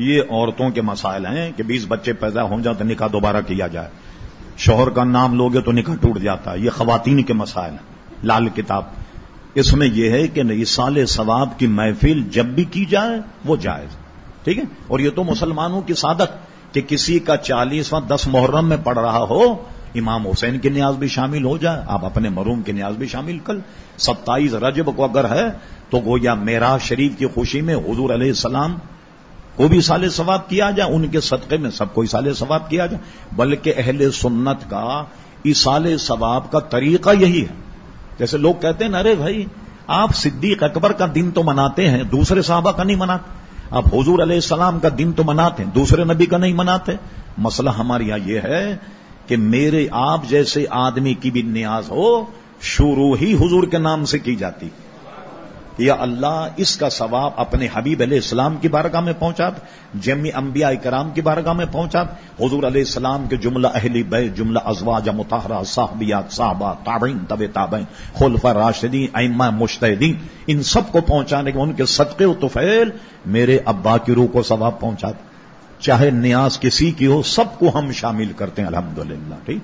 یہ عورتوں کے مسائل ہیں کہ بیس بچے پیدا ہو جائیں تو نکاح دوبارہ کیا جائے۔ شوہر کا نام لوگے تو نکاح ٹوٹ جاتا ہے۔ یہ خواتین کے مسائل ہیں۔ لال کتاب۔ اس میں یہ ہے کہ سال ثواب کی محفل جب بھی کی جائے وہ جائز۔ ٹھیک ہے؟ اور یہ تو مسلمانوں کی سعادت کہ کسی کا چالیسواں، دس محرم میں پڑ رہا ہو، امام حسین کی نیاز بھی شامل ہو جائے۔ آپ اپنے مروم کی نیاز بھی شامل کر ستائیس رجب کو اگر ہے تو گویا میرا شریف کی خوشی میں حضور علیہ السلام کو بھی سال ثواب کیا جائے، ان کے صدقے میں سب کو سال ثواب کیا جائے۔ بلکہ اہل سنت کا اسال ثواب کا طریقہ یہی ہے۔ جیسے لوگ کہتے ہیں ارے بھائی، آپ صدیق اکبر کا دن تو مناتے ہیں، دوسرے صحابہ کا نہیں مناتے۔ آپ حضور علیہ السلام کا دن تو مناتے ہیں، دوسرے نبی کا نہیں مناتے۔ مسئلہ ہمارے یہاں یہ ہے کہ میرے آپ جیسے آدمی کی بھی نیاز ہو، شروع ہی حضور کے نام سے کی جاتی ہے۔ یا اللہ اس کا ثواب اپنے حبیب علیہ السلام کی بارگاہ میں پہنچا۔ جمی انبیاء کرام کی بارگاہ میں پہنچا۔ حضور علیہ السلام کے جملہ اہلی بے جملہ ازواج متحرہ صاحبیات صاحبہ تابعین طب تابعین خلف راشدین، ائمہ مشتحدین ان سب کو پہنچانے کے ان کے صدقے و طفیل میرے ابا کی روح کو ثواب پہنچا۔ چاہے نیاز کسی کی ہو، سب کو ہم شامل کرتے ہیں۔ الحمدللہ، ٹھیک؟